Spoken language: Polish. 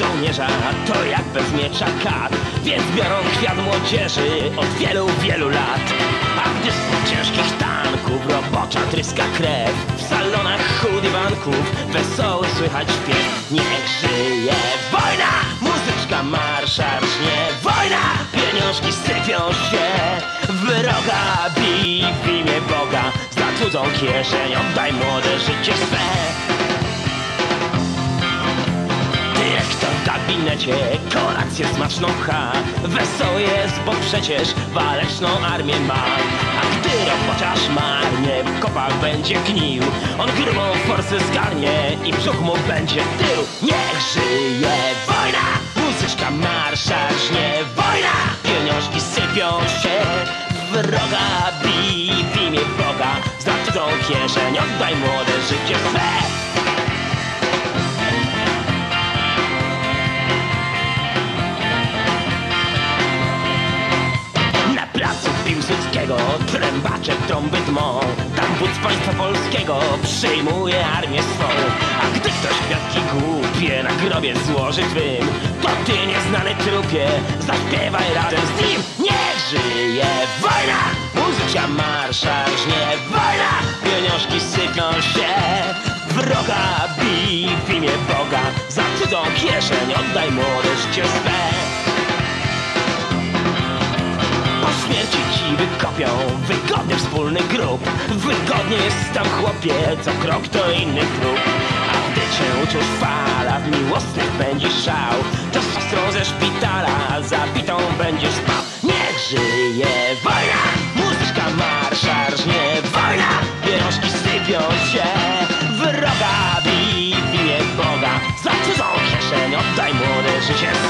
żołnierza to jak bez miecza kat. Więc biorą kwiat młodzieży od wielu, wielu lat. A gdy z ciężkich tanków robocza tryska krew W salonach chudywanków wesoły słychać śpiew. Niech żyje wojna! Muzyczka marsza rżnie Wojna! Pieniążki sypią się. Wroga bij w imię Boga. Za cudzą kieszeń oddaj młode życie swe gabinecie. Kolację smaczną pcha. Wesoły jest, bo przecież waleczną armię ma. A gdy robociarz marnie w kopach będzie gnił On grubą forsę zgarnie i brzuch mu będzie tył. Niech żyje wojna! Muzyczka marsza żnie Wojna! Pieniążki sypią się Wroga bij w imię Boga. Za cudzą kieszeń oddaj młode życie swe Piłsudskiego trębacze trąby dmą Tam wódz państwa polskiego przyjmuje armię swą. A gdy ktoś kwiatki głupie na grobie złoży twym To ty nieznany trupie zaśpiewaj razem z nim. Niech żyje wojna! Muzyka marsza żnie wojna! Pieniążki sypią się Wroga bij w imię Boga. Za cudzą kieszeń oddaj młode życie swe ci wykopią wygodny wspólny grób. Wygodnie jest tam chłopie, co krok to inny klub A gdy cię uczuć fala, w miłosnych będziesz szał. To siostrą ze szpitala, zabitą będziesz spał. Niech żyje wojna, muzyczka marsza rżnie Wojna, pieniążki sypią się, wroga bij w imię Boga. Za cudzą kieszeń oddaj młode życie